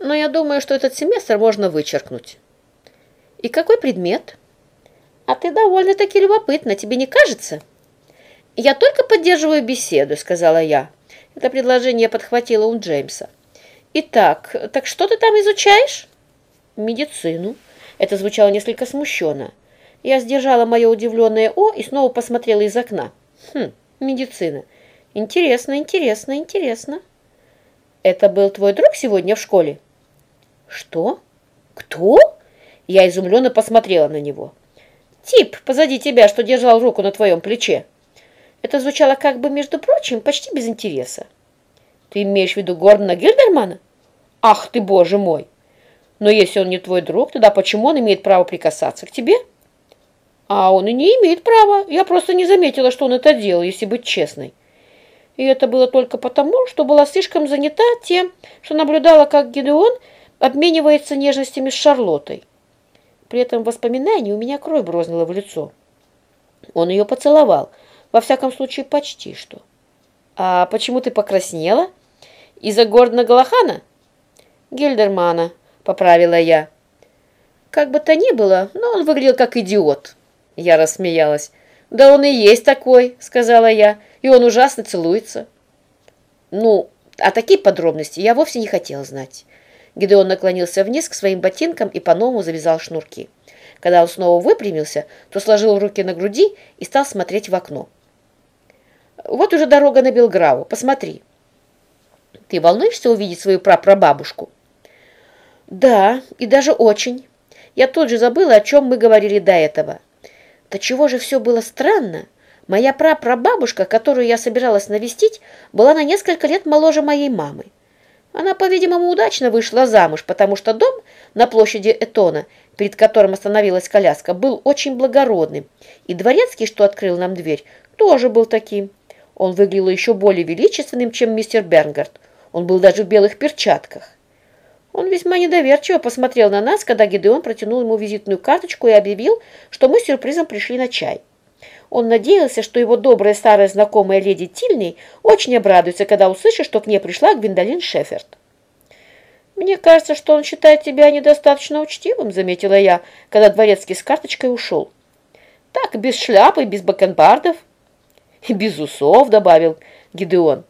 но я думаю, что этот семестр можно вычеркнуть. И какой предмет? А ты довольно-таки любопытна, тебе не кажется? Я только поддерживаю беседу, сказала я. Это предложение подхватило у Джеймса. Итак, так что ты там изучаешь? Медицину. Это звучало несколько смущенно. Я сдержала мое удивленное «о» и снова посмотрела из окна. Хм, медицина. Интересно, интересно, интересно. Это был твой друг сегодня в школе? Что? Кто? Я изумленно посмотрела на него. Тип позади тебя, что держал руку на твоем плече. Это звучало как бы, между прочим, почти без интереса. Ты имеешь в виду Гордона Гильдермана? Ах ты, боже мой! Но если он не твой друг, тогда почему он имеет право прикасаться к тебе? А он и не имеет права. Я просто не заметила, что он это делал, если быть честной. И это было только потому, что была слишком занята тем, что наблюдала, как Гидеон обменивается нежностями с Шарлоттой. При этом воспоминании у меня кровь брознула в лицо. Он ее поцеловал, во всяком случае почти что. «А почему ты покраснела? Из-за Гордона Галахана?» «Гильдермана», — поправила я. Как бы то ни было, но он выглядел как идиот. Я рассмеялась. «Да он и есть такой», — сказала я, — «и он ужасно целуется». Ну, а такие подробности я вовсе не хотела знать. Гидеон наклонился вниз к своим ботинкам и по-новому завязал шнурки. Когда он снова выпрямился, то сложил руки на груди и стал смотреть в окно. «Вот уже дорога на Белграву. Посмотри». «Ты волнуешься увидеть свою прапрабабушку?» «Да, и даже очень. Я тут же забыла, о чем мы говорили до этого». Да чего же все было странно? Моя прапрабабушка, которую я собиралась навестить, была на несколько лет моложе моей мамы. Она, по-видимому, удачно вышла замуж, потому что дом на площади Этона, перед которым остановилась коляска, был очень благородным, и дворецкий, что открыл нам дверь, тоже был таким. Он выглядел еще более величественным, чем мистер Бернгард. Он был даже в белых перчатках. Он весьма недоверчиво посмотрел на нас, когда Гидеон протянул ему визитную карточку и объявил, что мы с сюрпризом пришли на чай. Он надеялся, что его добрая старая знакомая леди Тильней очень обрадуется, когда услышит, что к ней пришла Гвиндолин Шеферд. «Мне кажется, что он считает тебя недостаточно учтивым», — заметила я, когда дворецкий с карточкой ушел. «Так, без шляпы, без бакенбардов». «И без усов», — добавил Гидеон.